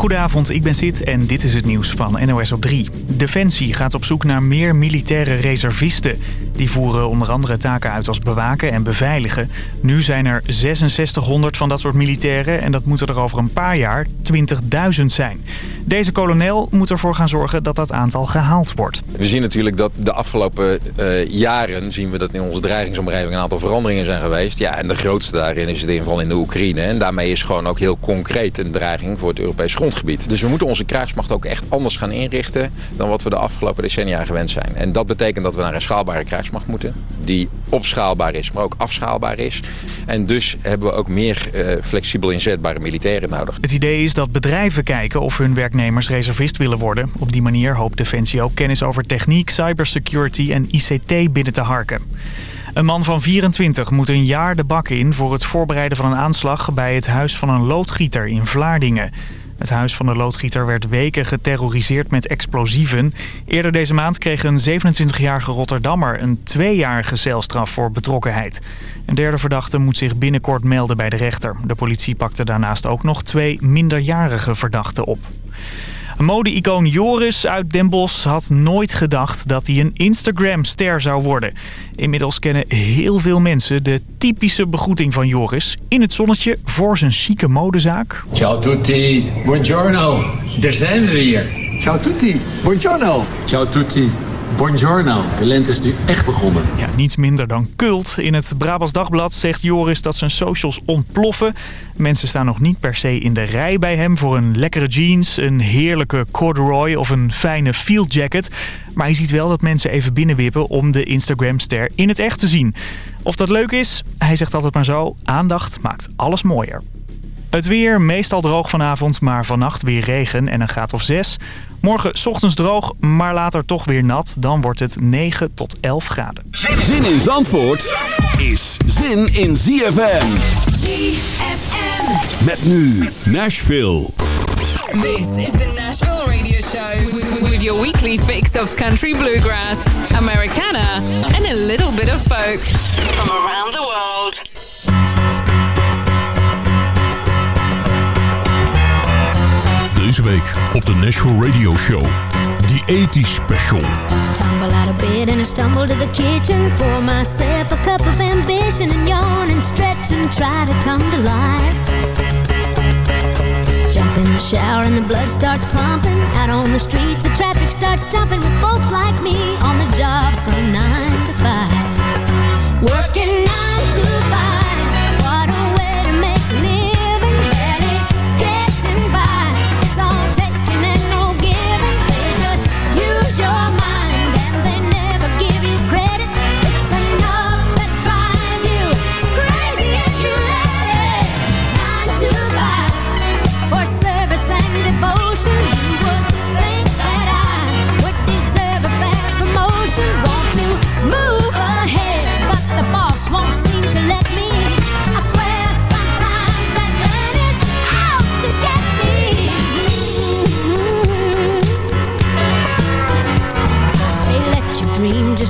Goedenavond, ik ben Sid en dit is het nieuws van NOS op 3. Defensie gaat op zoek naar meer militaire reservisten. Die voeren onder andere taken uit als bewaken en beveiligen. Nu zijn er 6600 van dat soort militairen en dat moeten er over een paar jaar 20.000 zijn. Deze kolonel moet ervoor gaan zorgen dat dat aantal gehaald wordt. We zien natuurlijk dat de afgelopen uh, jaren zien we dat in onze dreigingsomgeving een aantal veranderingen zijn geweest. Ja, en de grootste daarin is de inval in de Oekraïne. En daarmee is gewoon ook heel concreet een dreiging voor het Europees grondgebied. Dus we moeten onze krijgsmacht ook echt anders gaan inrichten dan wat we de afgelopen decennia gewend zijn. En dat betekent dat we naar een schaalbare krijgsmacht moeten. Die opschaalbaar is, maar ook afschaalbaar is. En dus hebben we ook meer uh, flexibel inzetbare militairen nodig. Het idee is dat bedrijven kijken of hun werknemers reservist willen worden. Op die manier hoopt Defensie ook kennis over techniek, cybersecurity en ICT binnen te harken. Een man van 24 moet een jaar de bak in voor het voorbereiden van een aanslag bij het huis van een loodgieter in Vlaardingen. Het huis van de loodgieter werd weken geterroriseerd met explosieven. Eerder deze maand kreeg een 27-jarige Rotterdammer een tweejarige celstraf voor betrokkenheid. Een derde verdachte moet zich binnenkort melden bij de rechter. De politie pakte daarnaast ook nog twee minderjarige verdachten op. Mode-icoon Joris uit Den Bosch had nooit gedacht dat hij een Instagram-ster zou worden. Inmiddels kennen heel veel mensen de typische begroeting van Joris. In het zonnetje voor zijn chique modezaak. Ciao tutti, buongiorno. Daar zijn we weer. Ciao tutti, buongiorno. Ciao tutti. Buongiorno, de lente is nu echt begonnen. Ja, niets minder dan cult. In het Brabants Dagblad zegt Joris dat zijn socials ontploffen. Mensen staan nog niet per se in de rij bij hem voor een lekkere jeans, een heerlijke corduroy of een fijne field jacket. Maar hij ziet wel dat mensen even binnenwippen om de Instagram-ster in het echt te zien. Of dat leuk is? Hij zegt altijd maar zo, aandacht maakt alles mooier. Het weer, meestal droog vanavond, maar vannacht weer regen en een graad of 6. Morgen ochtends droog, maar later toch weer nat. Dan wordt het 9 tot 11 graden. Zin in Zandvoort is zin in ZFM. ZFM. Met nu Nashville. This is the Nashville Radio Show. With your weekly fix of country bluegrass, Americana and a little bit of folk. From around the world. Deze week op de Nashville Radio Show. The 80s Special. Tumble out of bed and I stumble to the kitchen. Pour myself a cup of ambition and yawn and stretch and try to come to life. Jump in the shower and the blood starts pumping. Out on the streets the traffic starts jumping with folks like me on the job from 9 to 5. Working 9 to 5.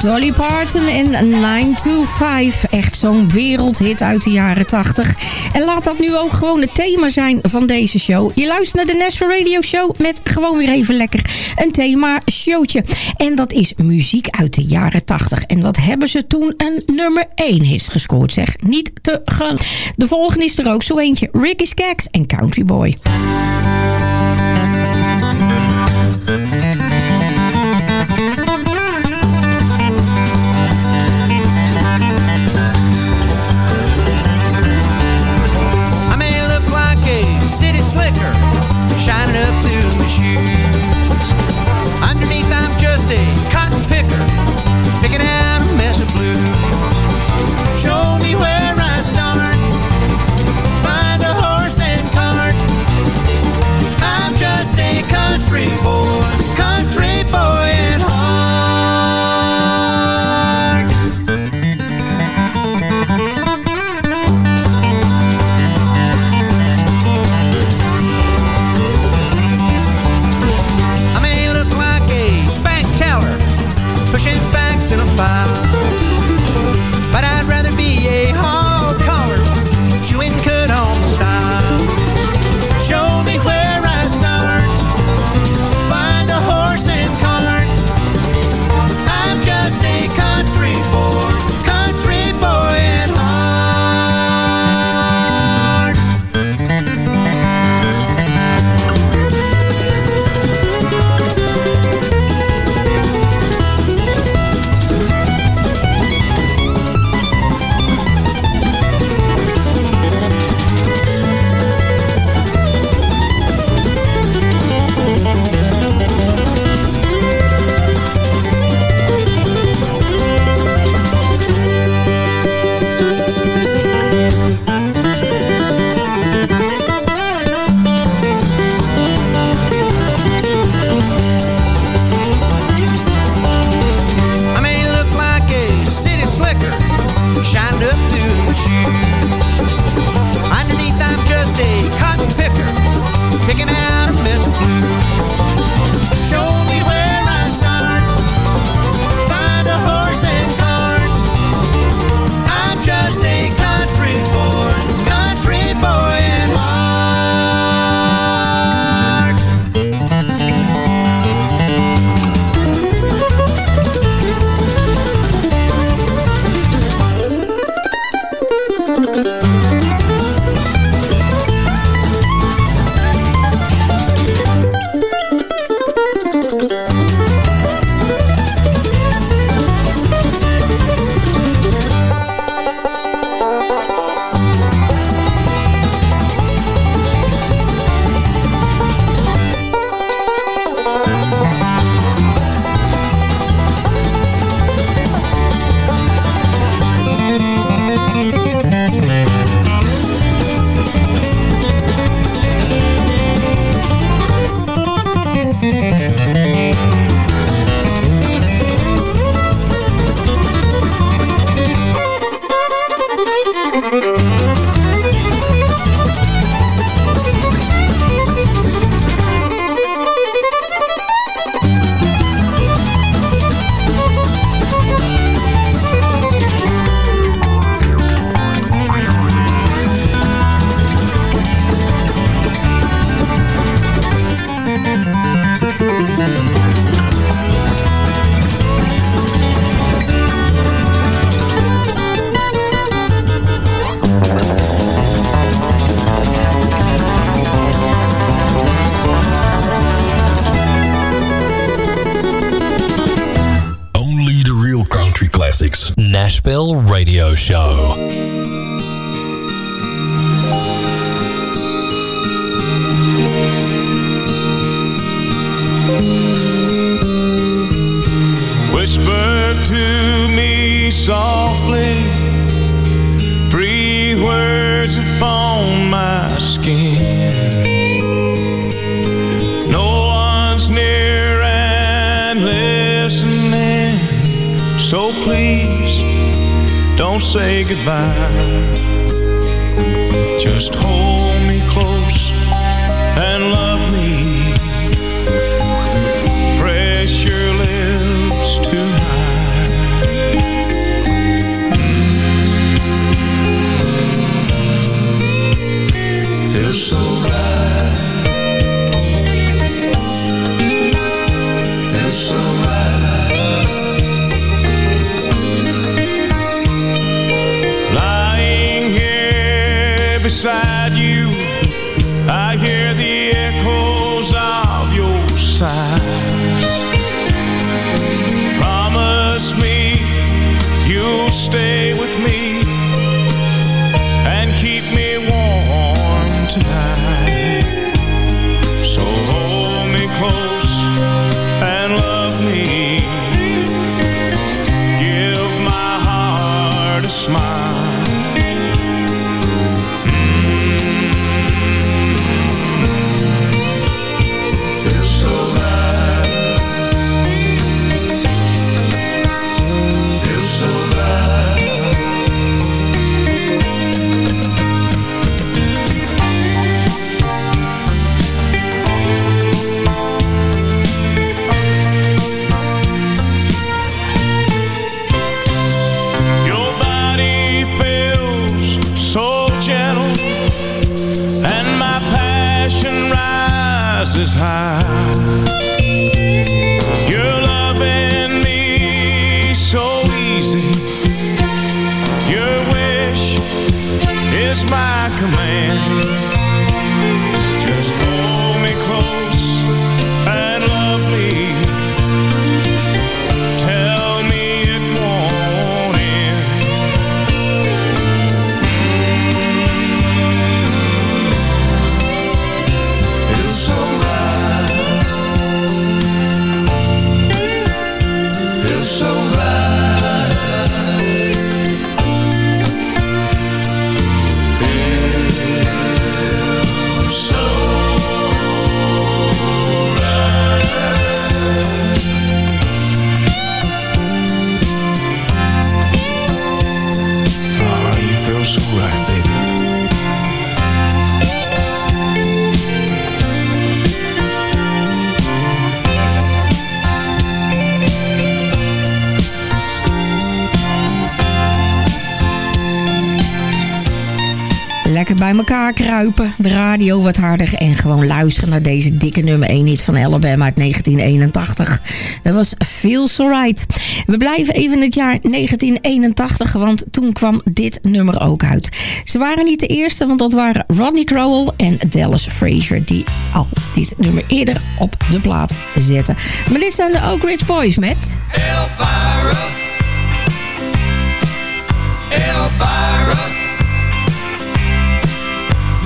Dolly Parton in 9 to 5. Echt zo'n wereldhit uit de jaren 80. En laat dat nu ook gewoon het thema zijn van deze show. Je luistert naar de National Radio Show met gewoon weer even lekker een thema showtje. En dat is muziek uit de jaren 80. En wat hebben ze toen een nummer 1 hit gescoord zeg. Niet te gaan. De volgende is er ook zo eentje. Ricky Skaggs en Country Boy. Upon my skin. No one's near and listening, so please don't say goodbye. Just hold is high. de radio wat harder en gewoon luisteren naar deze dikke nummer 1 hit van Alabama uit 1981. Dat was veel so right. We blijven even in het jaar 1981, want toen kwam dit nummer ook uit. Ze waren niet de eerste, want dat waren Ronnie Crowell en Dallas Frazier, die al dit nummer eerder op de plaat zetten. Maar dit zijn de Oak Ridge Boys met...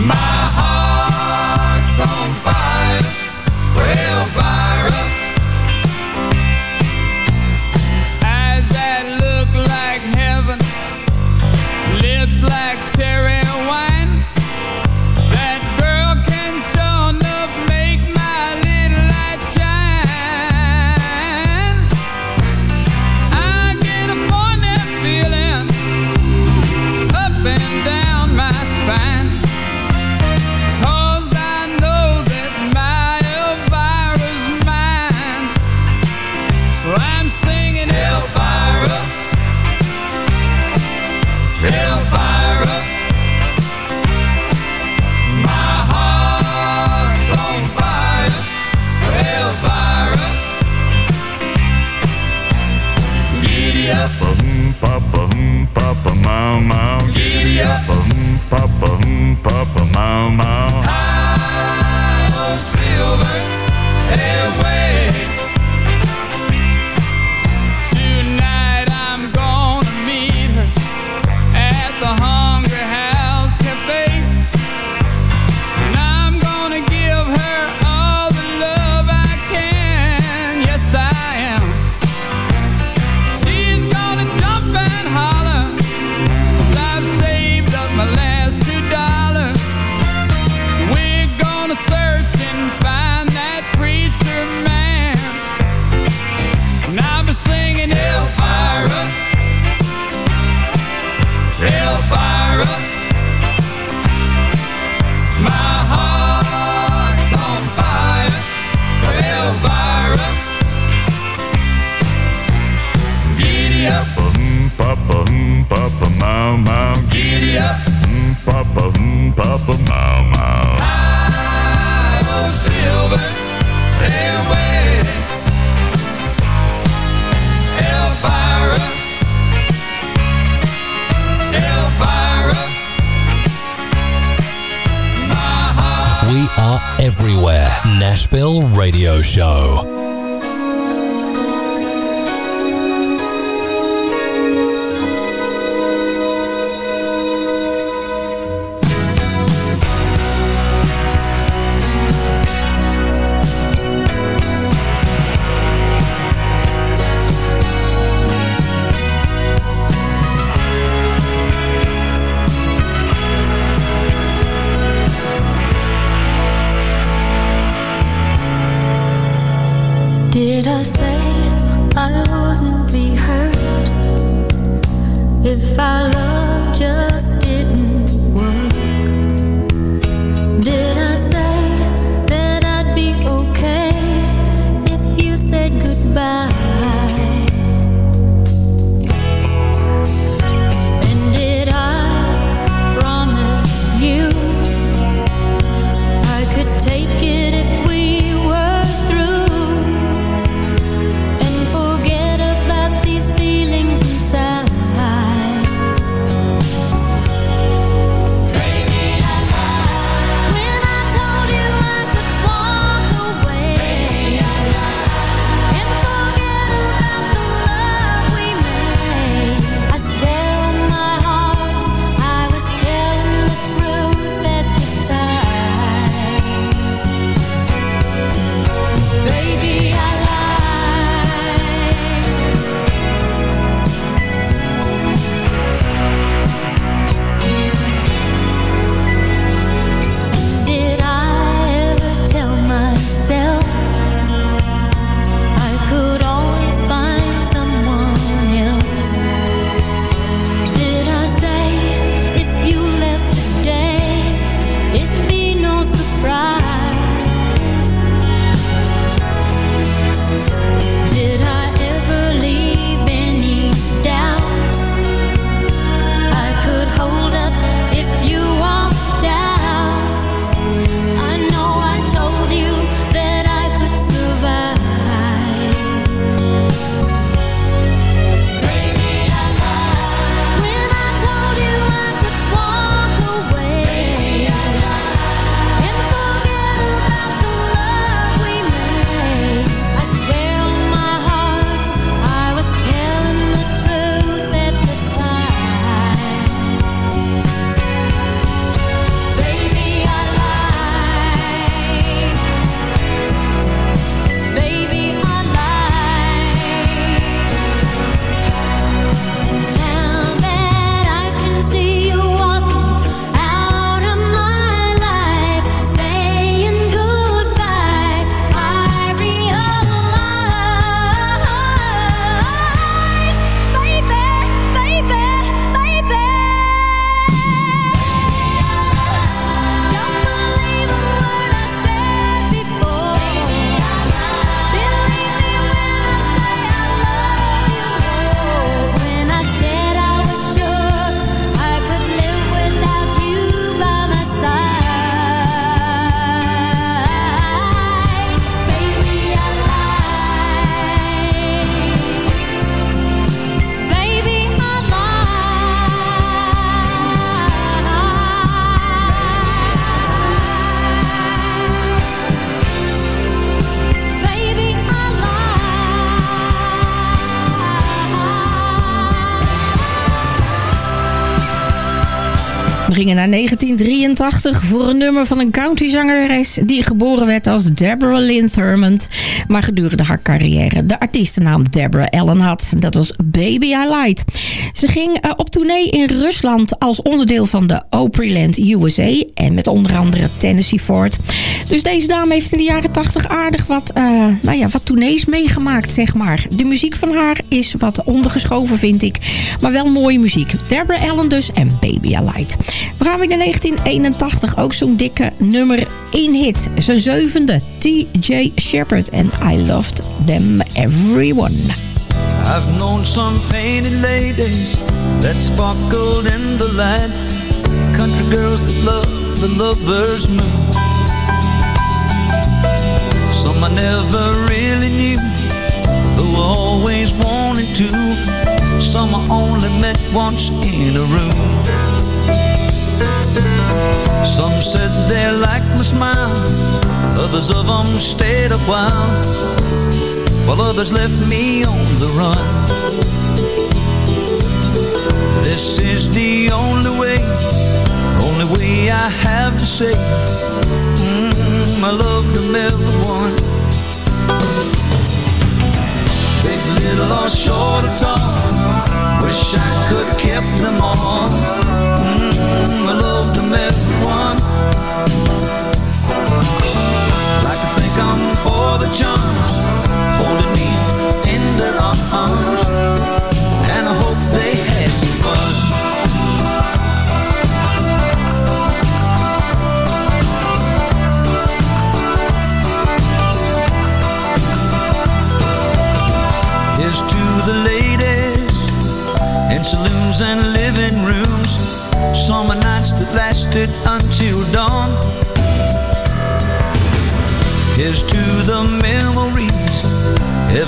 My Bill Radio Show. Gingen naar 1983 voor een nummer van een countryzangeres... die geboren werd als Deborah Lynn Thurmond... maar gedurende haar carrière de artiestennaam Deborah Allen had. Dat was Baby I Lied. Ze ging eh, op tournee in Rusland als onderdeel van de Opryland USA... en met onder andere Tennessee Ford. Dus deze dame heeft in de jaren 80 aardig wat, eh, nou ja, wat tournees meegemaakt, zeg maar. De muziek van haar is wat ondergeschoven, vind ik. Maar wel mooie muziek. Deborah Allen dus en Baby I Lied. We gaan weer naar 1981. Ook zo'n dikke nummer 1 hit. Zijn zevende. T.J. Shepard en I Loved Them Everyone. I've known some painted ladies that sparkled in the light. Country girls that love the lover's moon. Some I never really knew, though I always wanted to. Some I only met once in a room. Some said they liked my smile, others of them stayed a while, while others left me on the run. This is the only way, only way I have to say, mm, I love them everyone. Big, little, or short or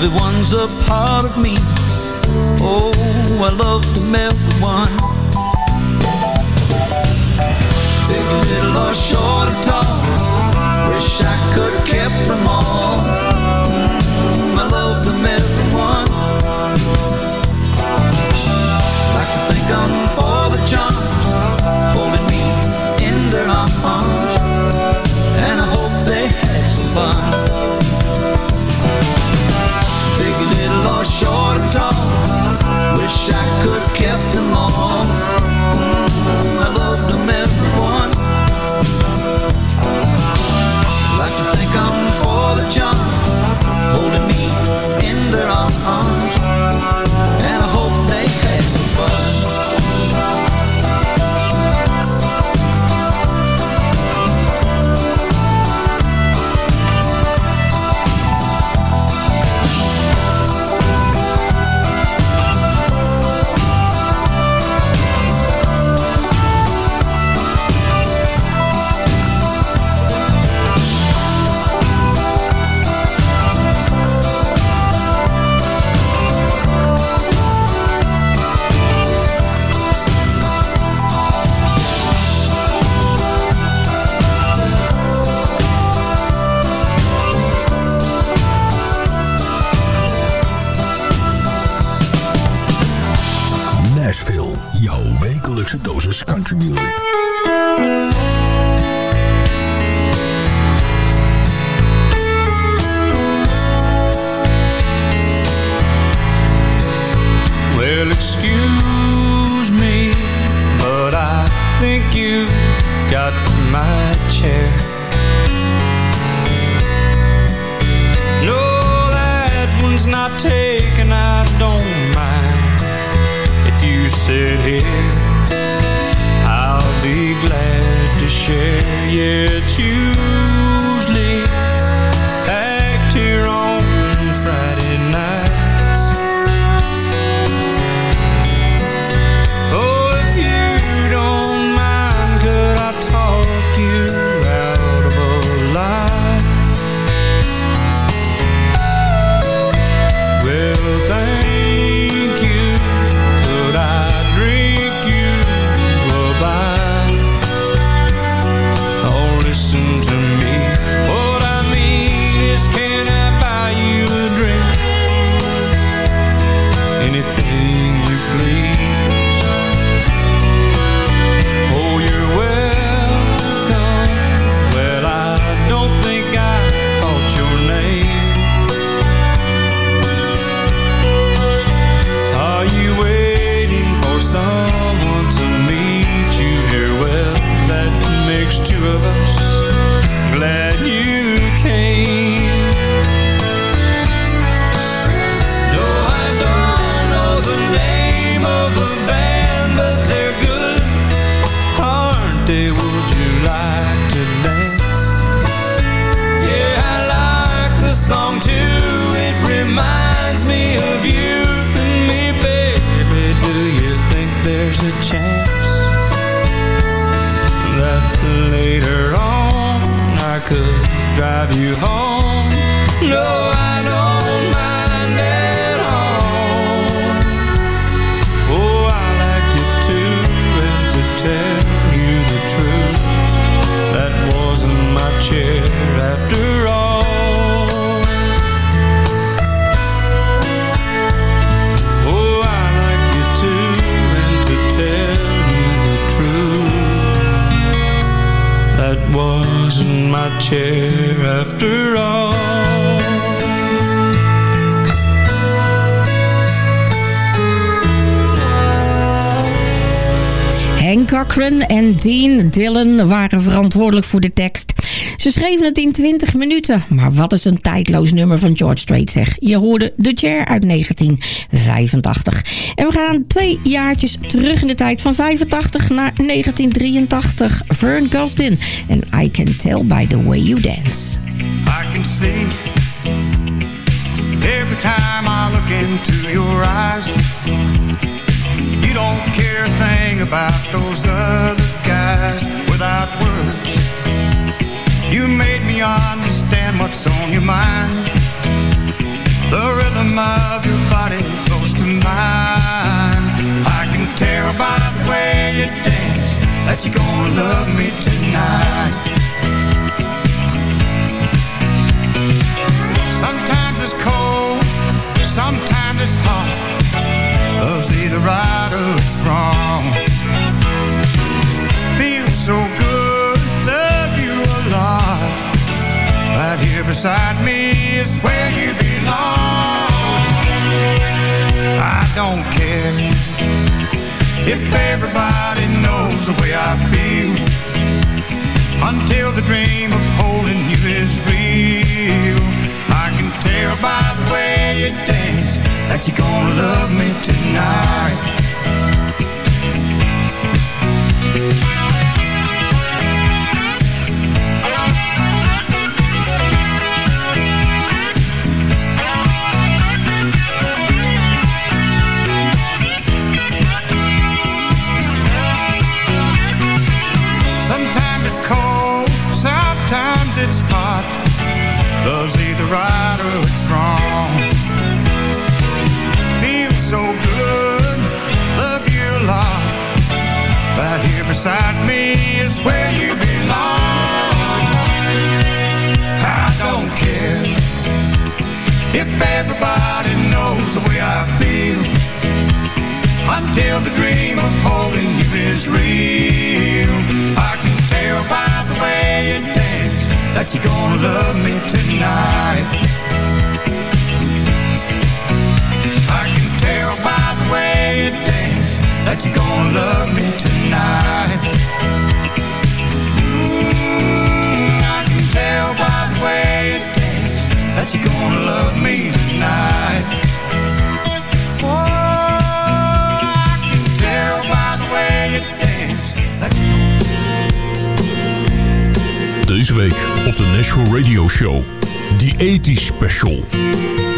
Everyone's a part of me. Oh, I love to melt one. Cochran en Dean Dillon waren verantwoordelijk voor de tekst. Ze schreven het in 20 minuten. Maar wat is een tijdloos nummer van George Strait zeg. Je hoorde The Chair uit 1985. En we gaan twee jaartjes terug in de tijd van 85 naar 1983. Vern Gosdin en I Can Tell By The Way You Dance. I can see every time I look into your eyes Don't care a thing about those other guys without words. You made me understand what's on your mind. The rhythm of your body close to mine. I can tell by the way you dance that you're gonna love me tonight. Sometimes it's cold, sometimes it's hot. Love's either right beside me is where you belong. I don't care if everybody knows the way I feel. Until the dream of holding you is real. I can tell by the way you dance that you're gonna love me tonight. If everybody knows the way I feel. Until the dream of holding you is real. I can tell by the way you dance that you're gonna love me tonight. I can tell by the way you dance that you're gonna love me tonight. Mm, I can tell by the way you dance that you're gonna de Nashville Radio Show. The 80s Special.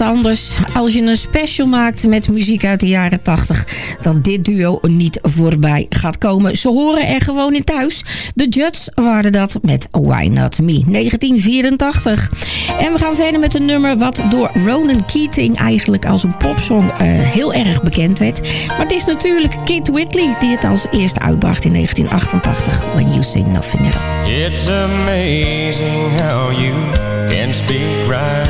anders als je een special maakt met muziek uit de jaren 80. dan dit duo niet voorbij gaat komen. Ze horen er gewoon in thuis. De Judds waren dat met Why Not Me 1984. En we gaan verder met een nummer wat door Ronan Keating eigenlijk als een popsong eh, heel erg bekend werd. Maar het is natuurlijk Kit Whitley die het als eerste uitbracht in 1988. When You Say Nothing At All. It's amazing how you can speak right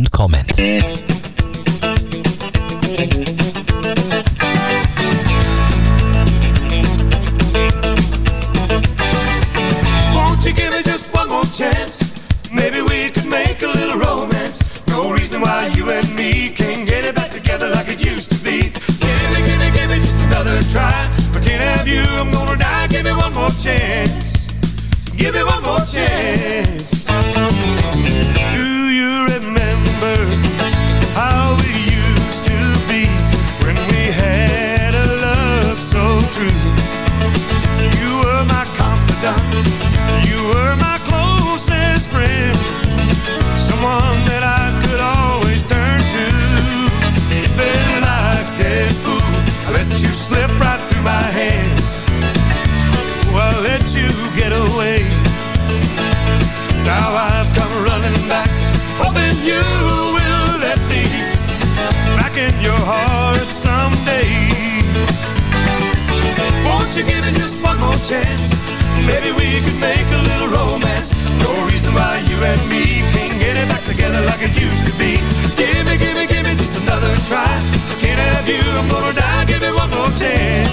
and comment. Won't you give me just one more chance? Maybe we could make a little romance. No reason why you and me can't get it back together like it used to be. Give me, give me, give me just another try. If I can't have you, I'm gonna die. Give me one more chance. Give me one more chance. Chance. Maybe we could make a little romance. No reason why you and me can't get it back together like it used to be. Give me, give me, give me just another try. I can't have you, I'm gonna die. Give me one more chance.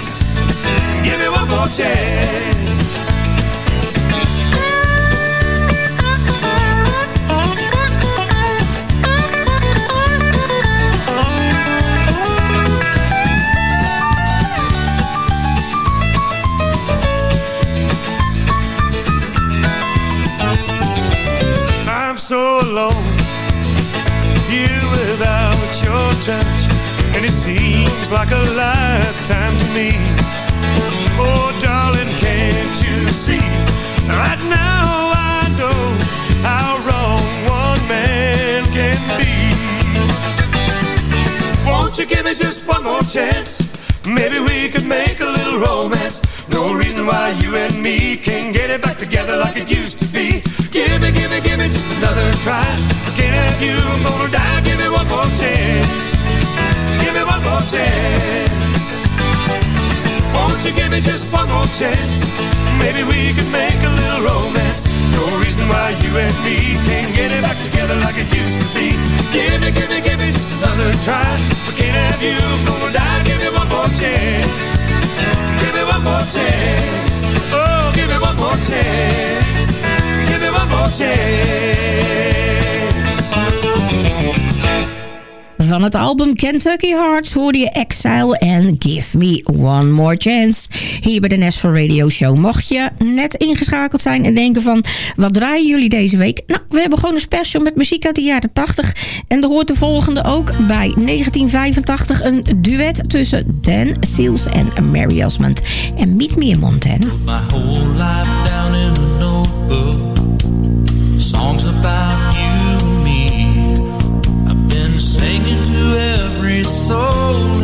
Give me one more chance. Alone here without your touch, and it seems like a lifetime to me. Oh, darling, can't you see? Right now I know how wrong one man can be. Won't you give me just try. I can't have you, I'm gonna die. Give me one more chance. Give me one more chance. Won't you give me just one more chance? Maybe we could make a little romance. No reason why you and me can't get it back together like it used to be. Give me, give me, give me just another try. I can't have you, I'm gonna die. Give me one more chance. Give me one more chance. Oh, give me one more chance. Give me one more chance. Van het album Kentucky Hearts hoorde je Exile en Give Me One More Chance. Hier bij de Nashville Radio Show. Mocht je net ingeschakeld zijn en denken van... wat draaien jullie deze week? Nou, we hebben gewoon een special met muziek uit de jaren 80. En er hoort de volgende ook bij 1985 een duet tussen Dan Seals en Mary Osmond. En Meet Me in Montana. Soul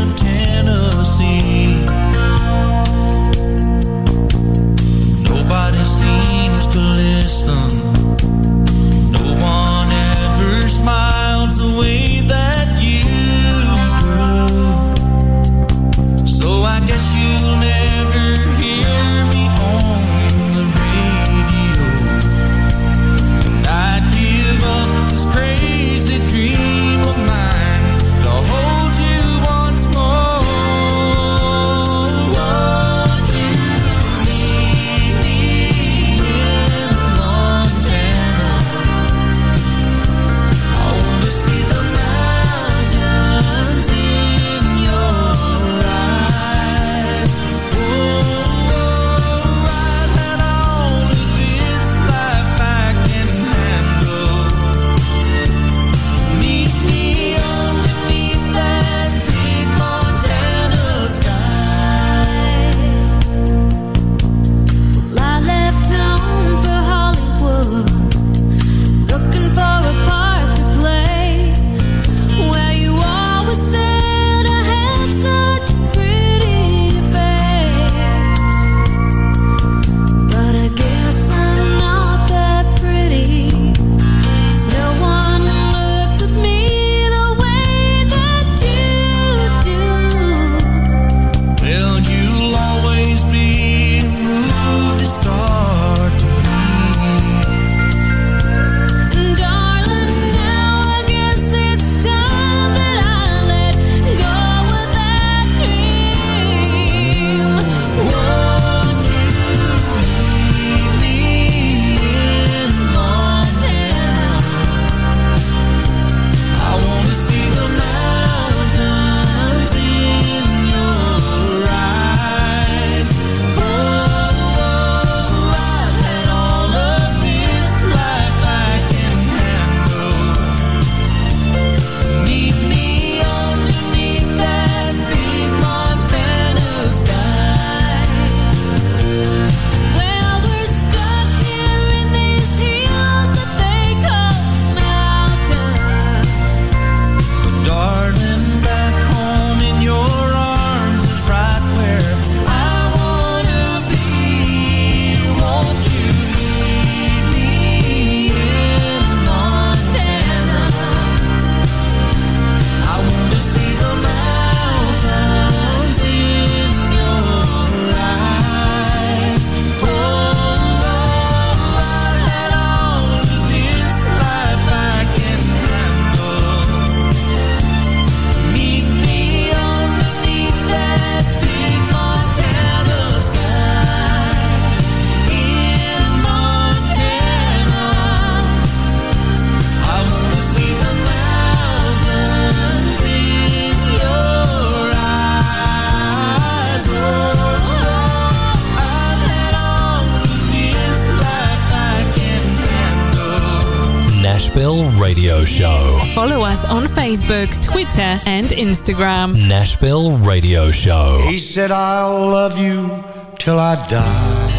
Instagram. Nashville Radio Show. He said, I'll love you till I die.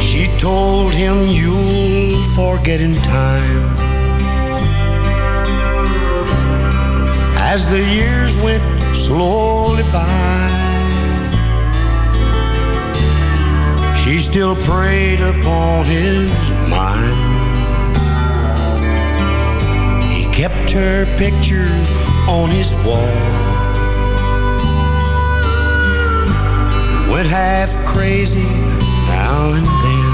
She told him, You'll forget in time. As the years went slowly by, she still preyed upon his kept her picture on his wall. Went half crazy now and then.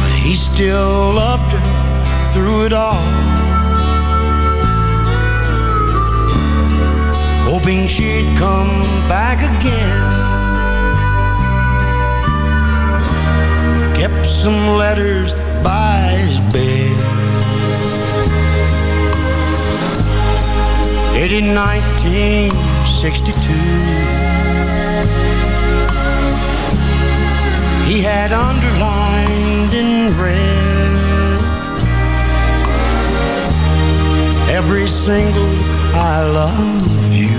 But he still loved her through it all. Hoping she'd come back again. Kept some letters by his bed. Dated 1962. He had underlined in red every single I love you.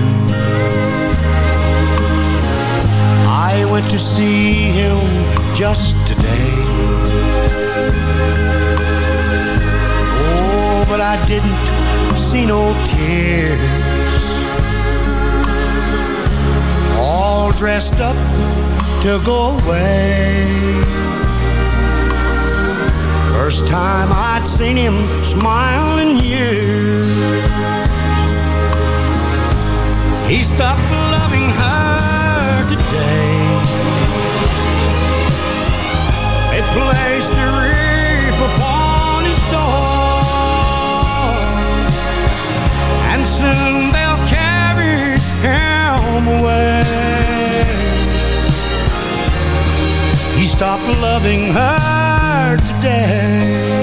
I went to see him just today. But I didn't see no tears. All dressed up to go away. First time I'd seen him smile in years. He stopped loving her today. They placed soon they'll carry him away. He stopped loving her today.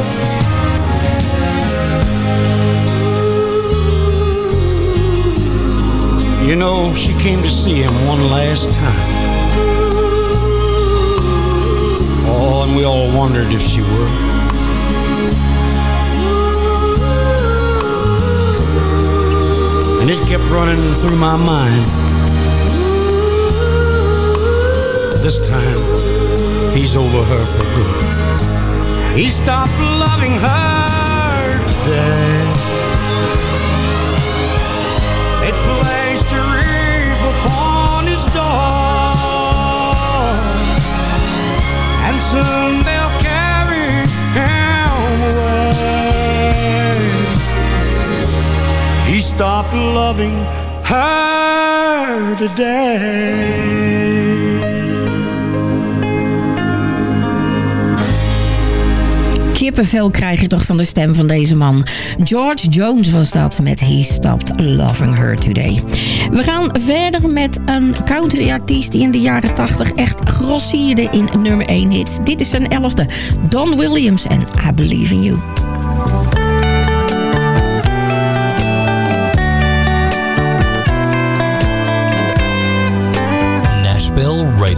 You know, she came to see him one last time. Oh, and we all wondered if she would. And it kept running through my mind. This time, he's over her for good. He stopped loving her today. It placed a wreath upon his door, and soon Stopped loving her today. Kippenvel krijg je toch van de stem van deze man. George Jones was dat met He Stopped Loving Her Today. We gaan verder met een countryartiest die in de jaren 80 echt grossierde in nummer 1 hits. Dit is zijn elfde. Don Williams en I Believe in You.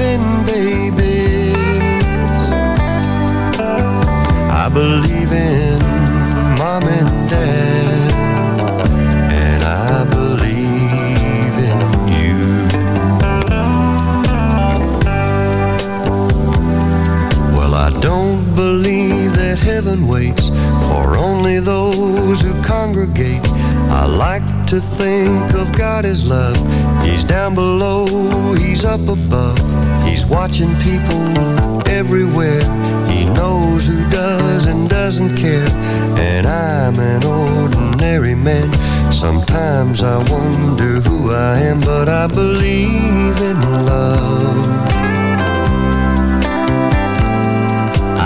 In babies. I believe in mom and dad. And I believe in you. Well, I don't believe that heaven waits for only those who congregate. I like to think of God as love. He's down below, he's up above. He's watching people everywhere. He knows who does and doesn't care. And I'm an ordinary man. Sometimes I wonder who I am But I believe in love.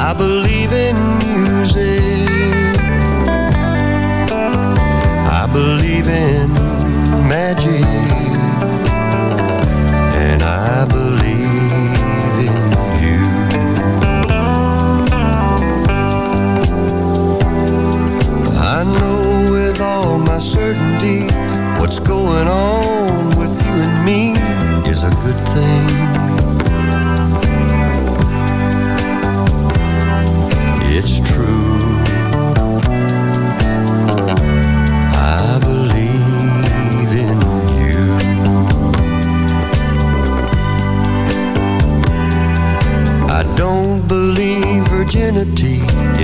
I believe in music. I believe in magic. all my certainty. What's going on with you and me Is a good thing. It's true. I believe in you. I don't believe virginity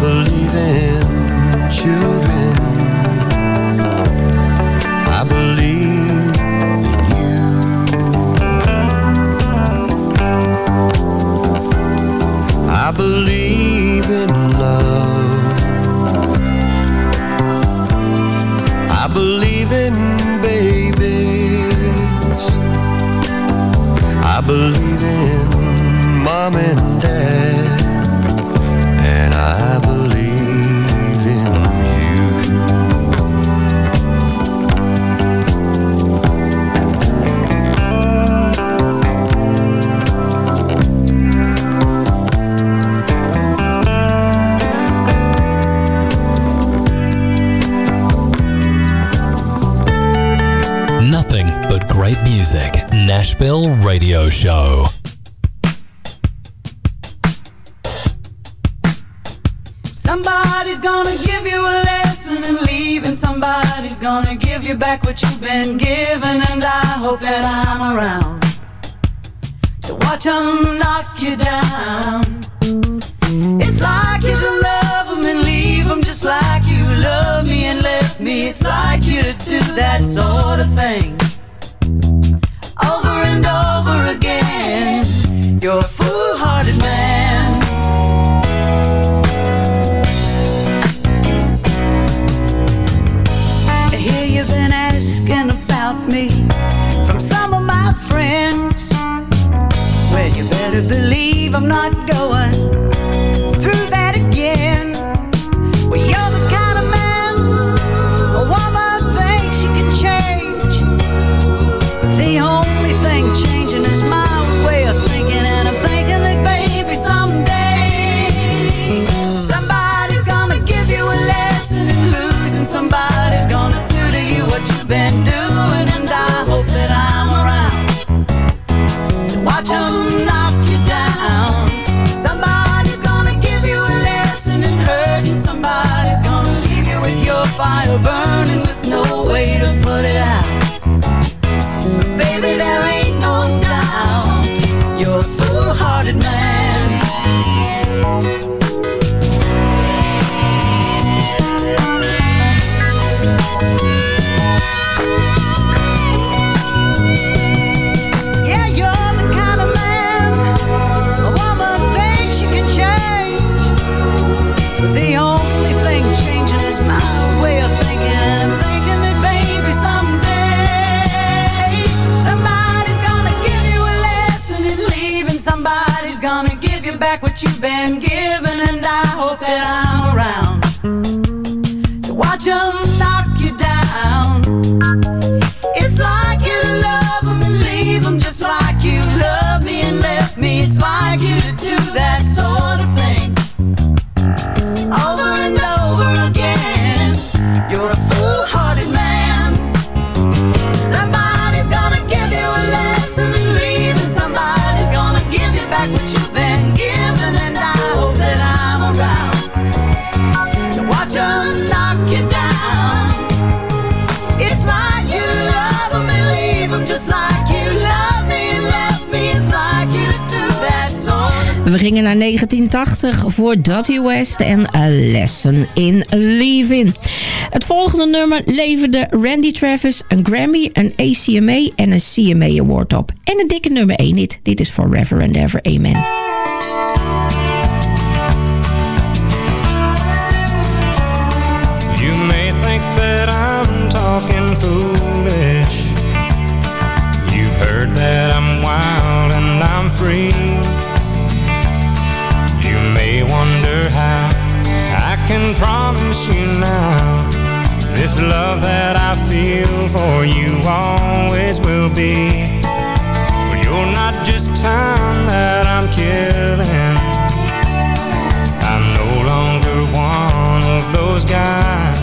believe in children. I believe 1980 voor Dottie West en A Lesson in Living. Het volgende nummer leverde Randy Travis een Grammy, een ACMA en een CMA Award op. En een dikke nummer 1 hit. Dit is Forever and Ever. Amen. This love that I feel for you always will be. But you're not just time that I'm killing. I'm no longer one of those guys.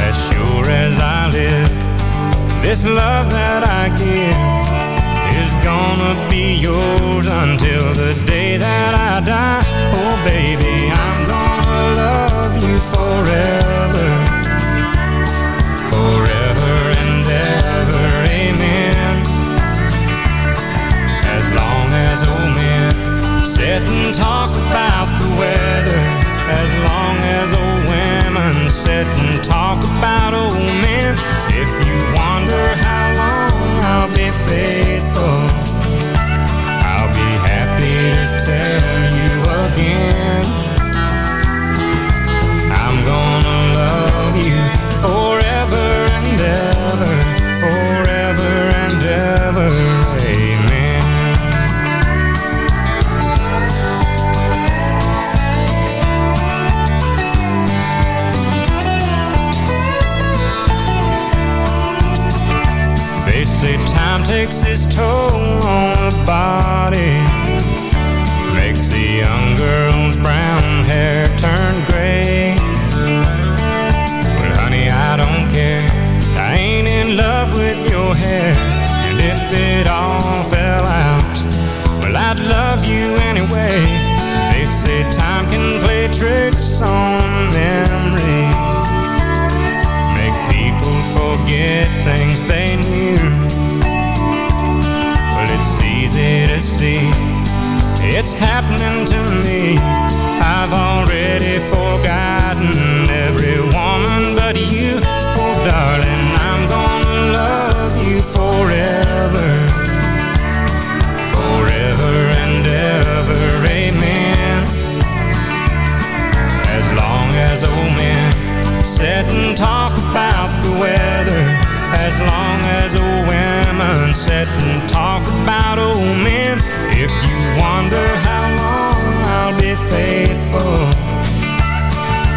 As sure as I live, this love that I give is gonna be yours until the day that I die. Oh, baby, I'm gonna love you forever. Sit and talk about the weather. As long as old women sit and talk about old men. If you wonder how long I'll be faithful, I'll be happy to tell you again. Time takes its toll on the body, makes the young girl's brown hair turn gray. Well, honey, I don't care. I ain't in love with your hair, and if it all fell out, well, I'd love you anyway. They say time can play tricks on it's happening to me. I've already forgotten every woman but you. Oh, darling, I'm gonna love you forever. Forever and ever, amen. As long as old men sit and talk about the weather. As long as old women sit and talk about old men. If you wonder how long I'll be faithful,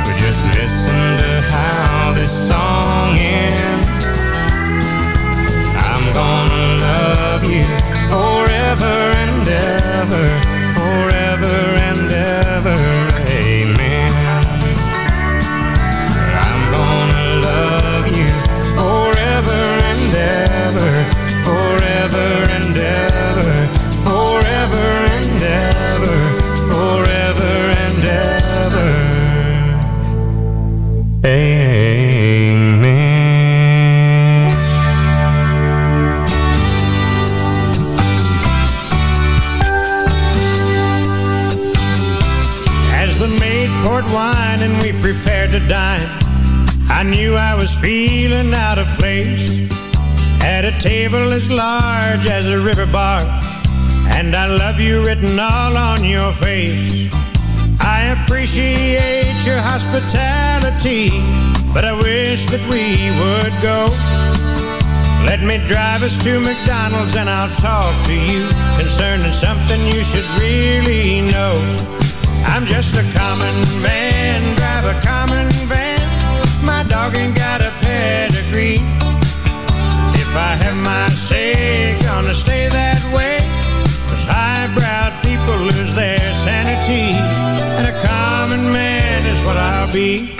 but just listen to how this song ends. I'm gonna love you forever and ever, poured wine and we prepared to dine, I knew I was feeling out of place. At a table as large as a river bar, and I love you written all on your face. I appreciate your hospitality, but I wish that we would go. Let me drive us to McDonald's and I'll talk to you concerning something you should really know. I'm just a common man, drive a common van. My dog ain't got a pedigree. If I have my say, gonna stay that way. Cause highbrow people lose their sanity. And a common man is what I'll be.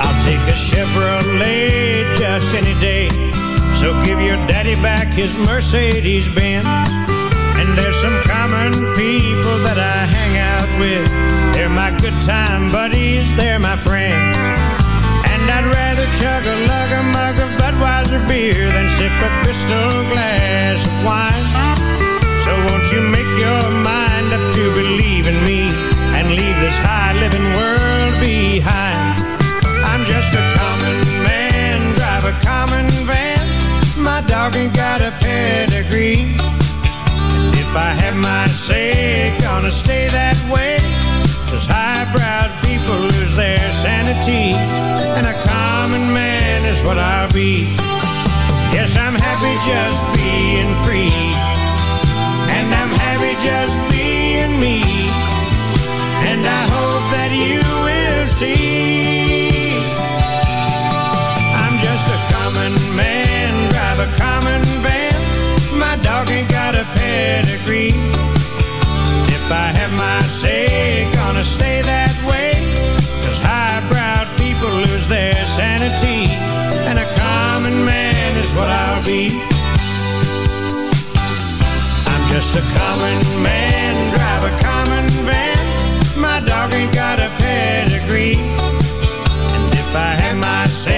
I'll take a Chevrolet just any day. So give your daddy back his Mercedes Benz. And there's some common people that I hang out with. They're my good time buddies, they're my friends. And I'd rather chug a lug a mug of Budweiser beer, than sip a crystal glass of wine. So won't you make your mind up to believe in me and leave this high living world behind? I'm just a common man, drive a common van. My dog ain't got a pedigree. And if I have my say, gonna stay that way. Cause highbrow people lose their sanity. And a common man is what I'll be. Yes, I'm happy just being free. And I'm happy just being me. And I hope that you will see. If I have my say, gonna stay that way. Cause highbrow people lose their sanity. And a common man is what I'll be. I'm just a common man, drive a common van. My dog ain't got a pedigree. And if I have my say,